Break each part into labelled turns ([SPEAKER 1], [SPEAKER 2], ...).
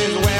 [SPEAKER 1] his way.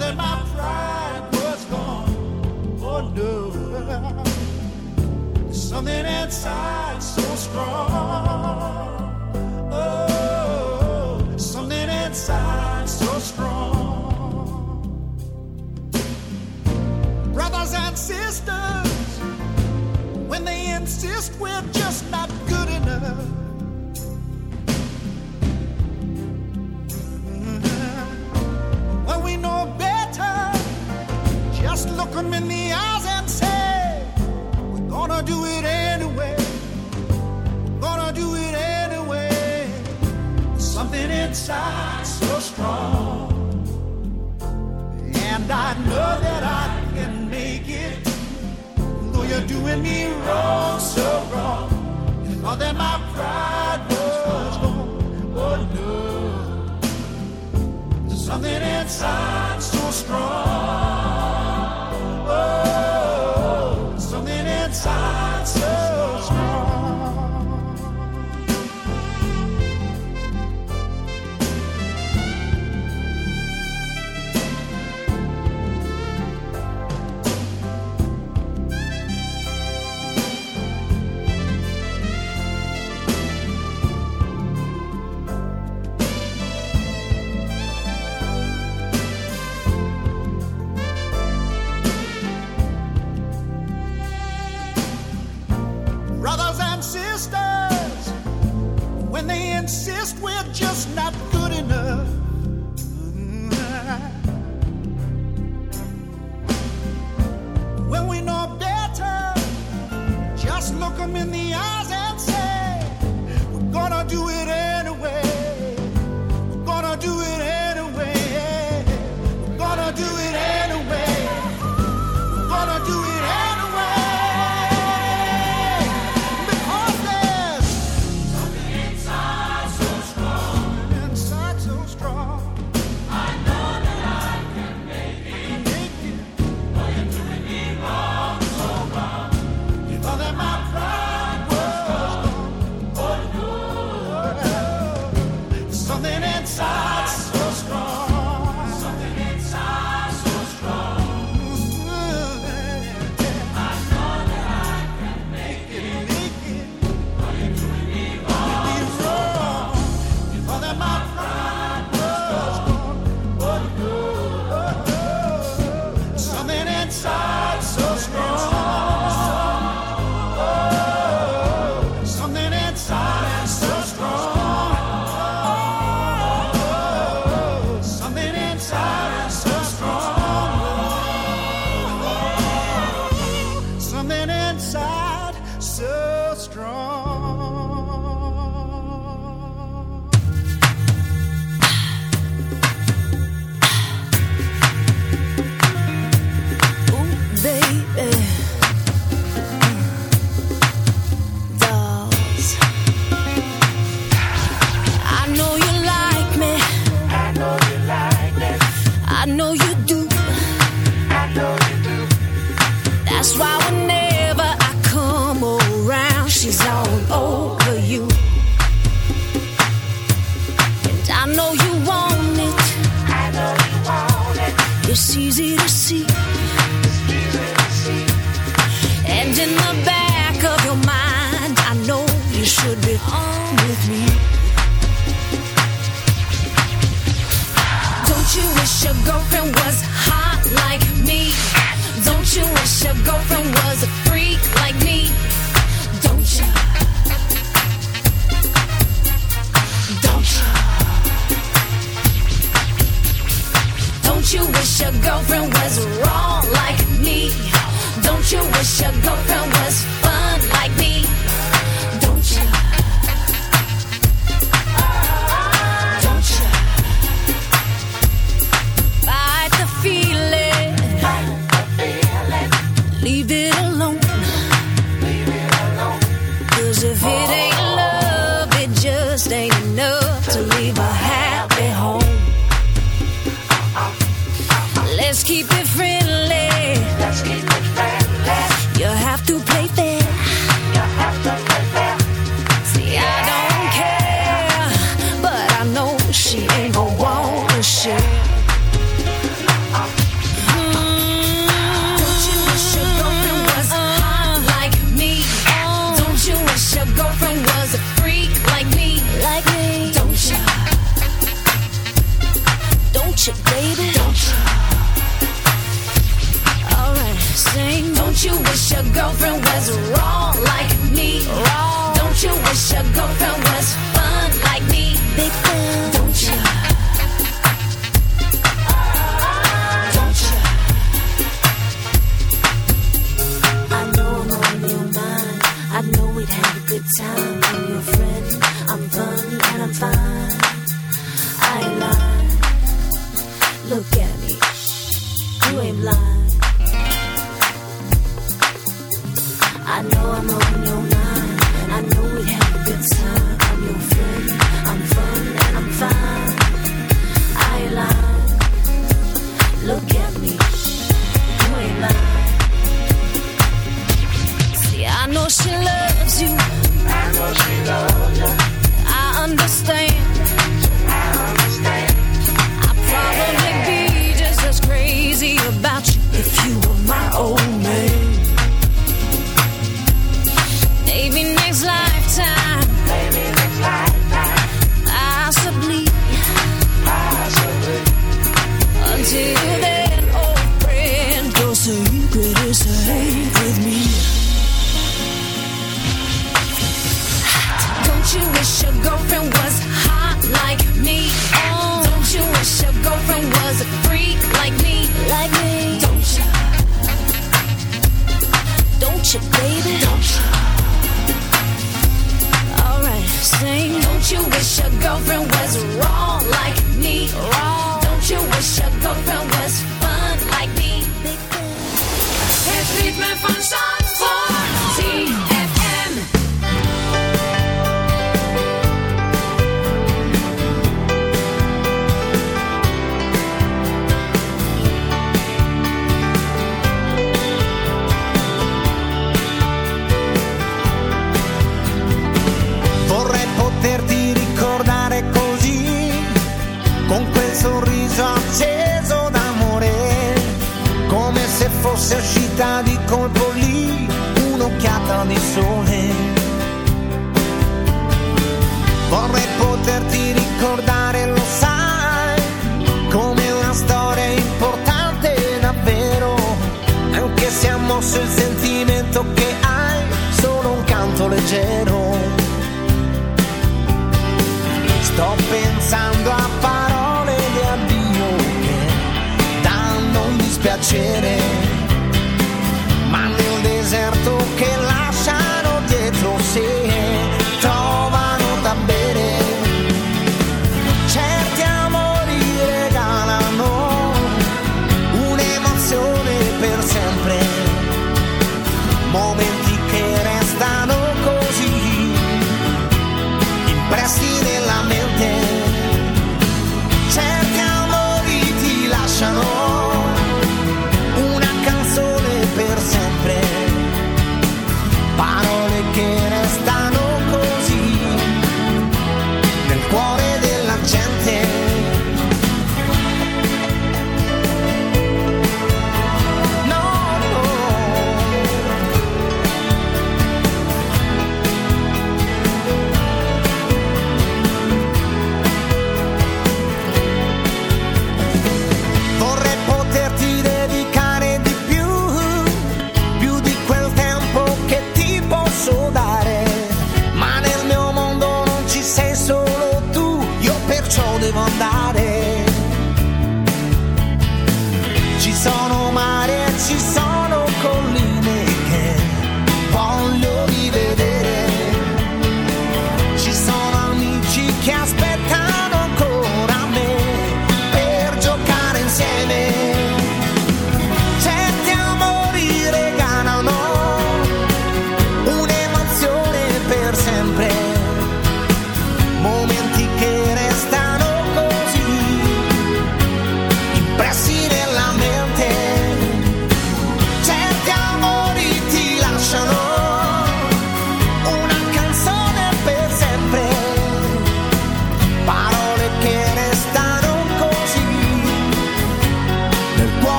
[SPEAKER 1] That my pride was gone. Oh no. Something inside so strong. Oh, something inside so strong. Brothers and sisters, when they insist we're just not good enough. When look them in the eyes and say, We're gonna do it anyway. We're gonna do it anyway. There's Something inside so strong. And I know that I can make it. Though you're doing me wrong, so wrong. You thought that my pride was gone. Oh no. There's something inside so strong. Not inside.
[SPEAKER 2] Shut up. go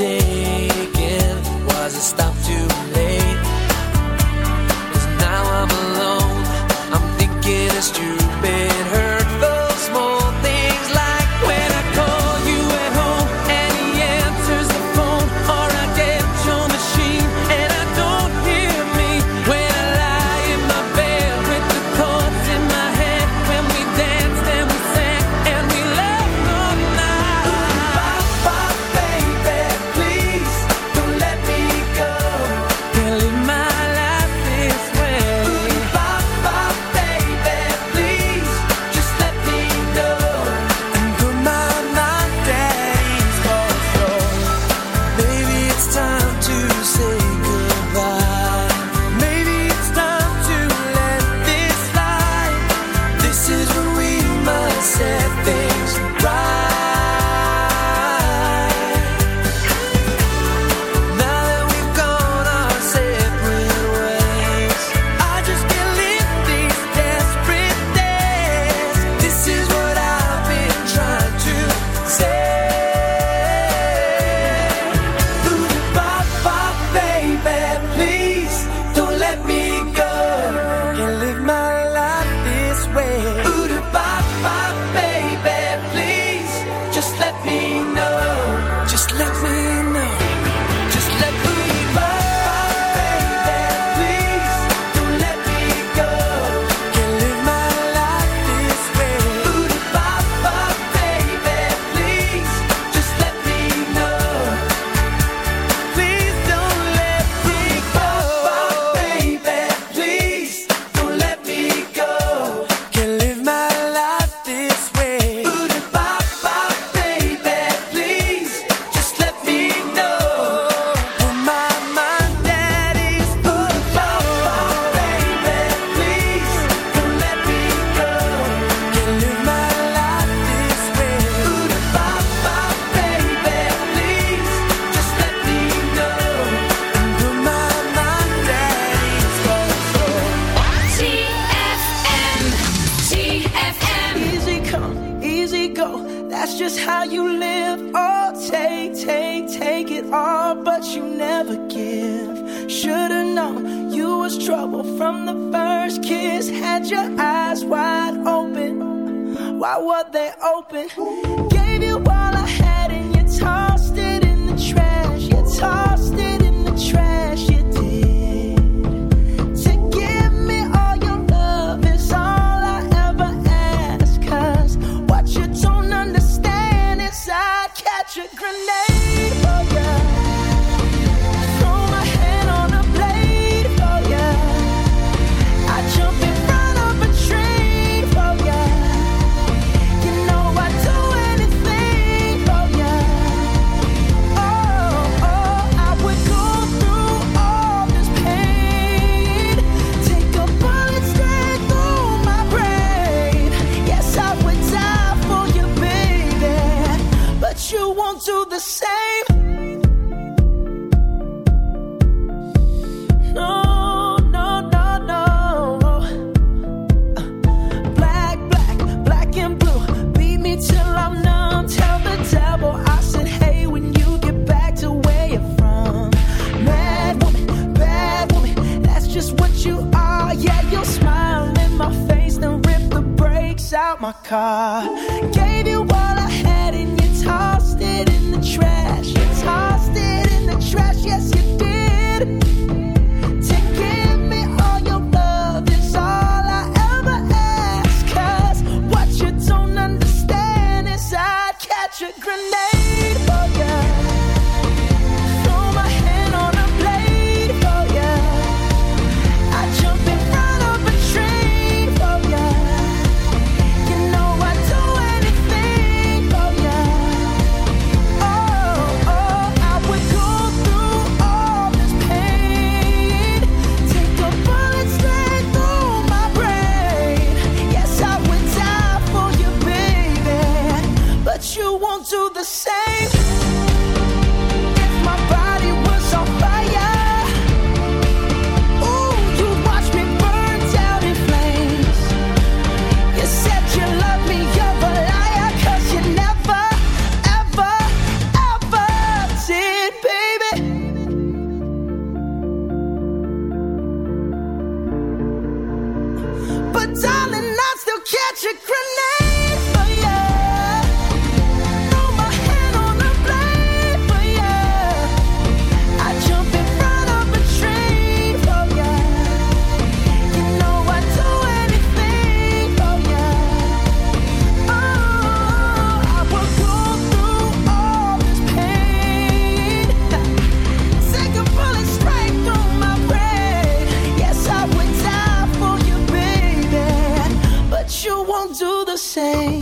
[SPEAKER 1] day. My
[SPEAKER 3] car. Gave you say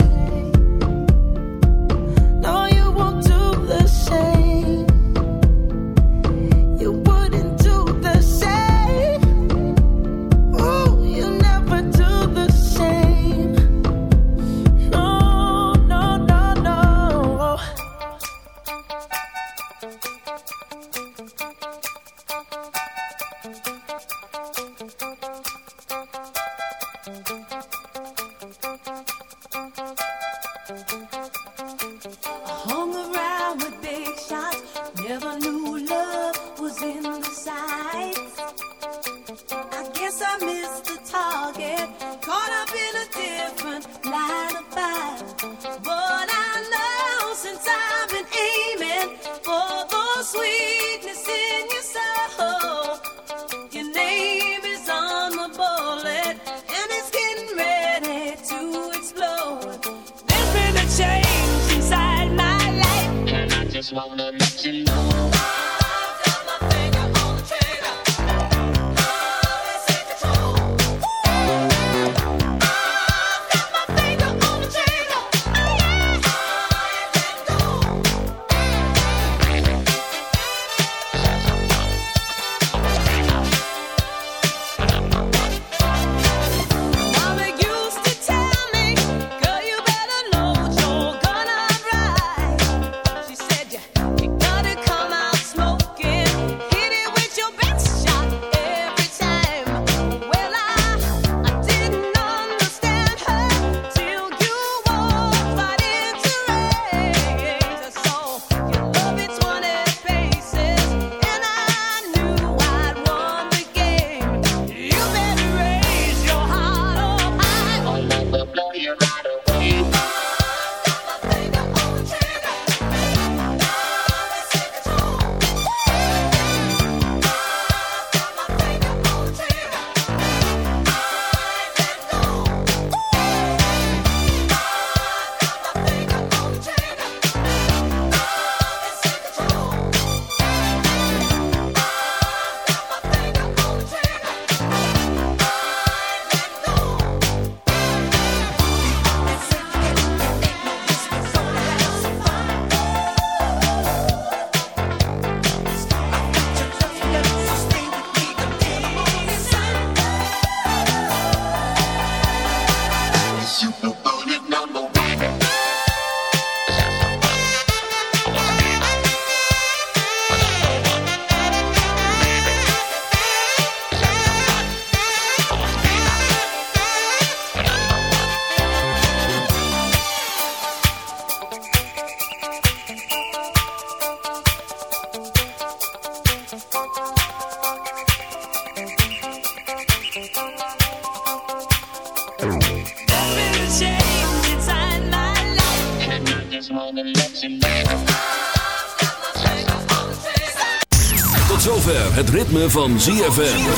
[SPEAKER 3] van ZFM.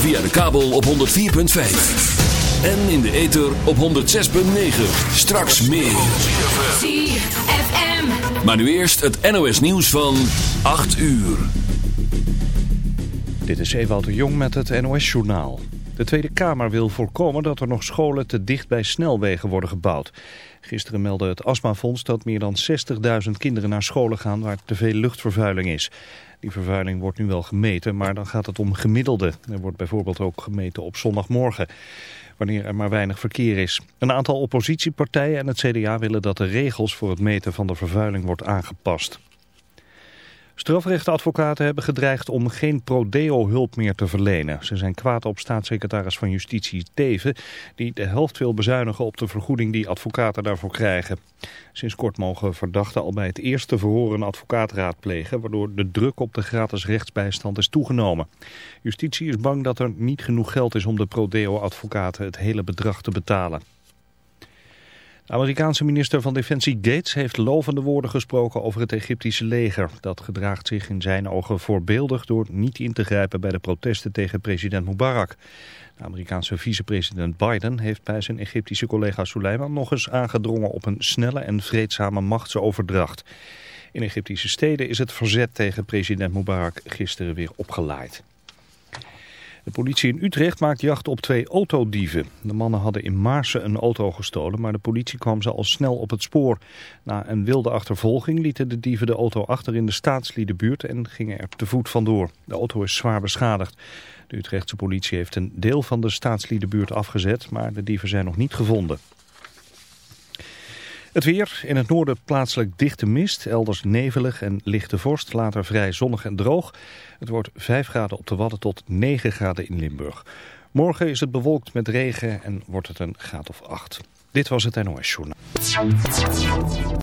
[SPEAKER 3] Via de kabel op 104.5. En in de ether op 106.9. Straks meer.
[SPEAKER 4] ZFM.
[SPEAKER 3] Maar nu eerst het NOS nieuws van 8 uur.
[SPEAKER 5] Dit is Ewout de Jong met het NOS-journaal. De Tweede Kamer wil voorkomen dat er nog scholen te dicht bij snelwegen worden gebouwd. Gisteren meldde het Astmafonds dat meer dan 60.000 kinderen naar scholen gaan waar te veel luchtvervuiling is. Die vervuiling wordt nu wel gemeten, maar dan gaat het om gemiddelde. Er wordt bijvoorbeeld ook gemeten op zondagmorgen, wanneer er maar weinig verkeer is. Een aantal oppositiepartijen en het CDA willen dat de regels voor het meten van de vervuiling wordt aangepast. Strafrechtadvocaten hebben gedreigd om geen prodeo-hulp meer te verlenen. Ze zijn kwaad op staatssecretaris van Justitie Teven... die de helft wil bezuinigen op de vergoeding die advocaten daarvoor krijgen. Sinds kort mogen verdachten al bij het eerste verhoor een advocaat raadplegen... waardoor de druk op de gratis rechtsbijstand is toegenomen. Justitie is bang dat er niet genoeg geld is om de prodeo-advocaten het hele bedrag te betalen. Amerikaanse minister van Defensie Gates heeft lovende woorden gesproken over het Egyptische leger. Dat gedraagt zich in zijn ogen voorbeeldig door niet in te grijpen bij de protesten tegen president Mubarak. De Amerikaanse vicepresident Biden heeft bij zijn Egyptische collega Suleiman nog eens aangedrongen op een snelle en vreedzame machtsoverdracht. In Egyptische steden is het verzet tegen president Mubarak gisteren weer opgeleid. De politie in Utrecht maakt jacht op twee autodieven. De mannen hadden in Maarsen een auto gestolen, maar de politie kwam ze al snel op het spoor. Na een wilde achtervolging lieten de dieven de auto achter in de staatsliedenbuurt en gingen er te voet vandoor. De auto is zwaar beschadigd. De Utrechtse politie heeft een deel van de staatsliedenbuurt afgezet, maar de dieven zijn nog niet gevonden. Het weer, in het noorden plaatselijk dichte mist, elders nevelig en lichte vorst, later vrij zonnig en droog. Het wordt 5 graden op de Wadden tot 9 graden in Limburg. Morgen is het bewolkt met regen en wordt het een graad of 8. Dit was het NOS Journaal.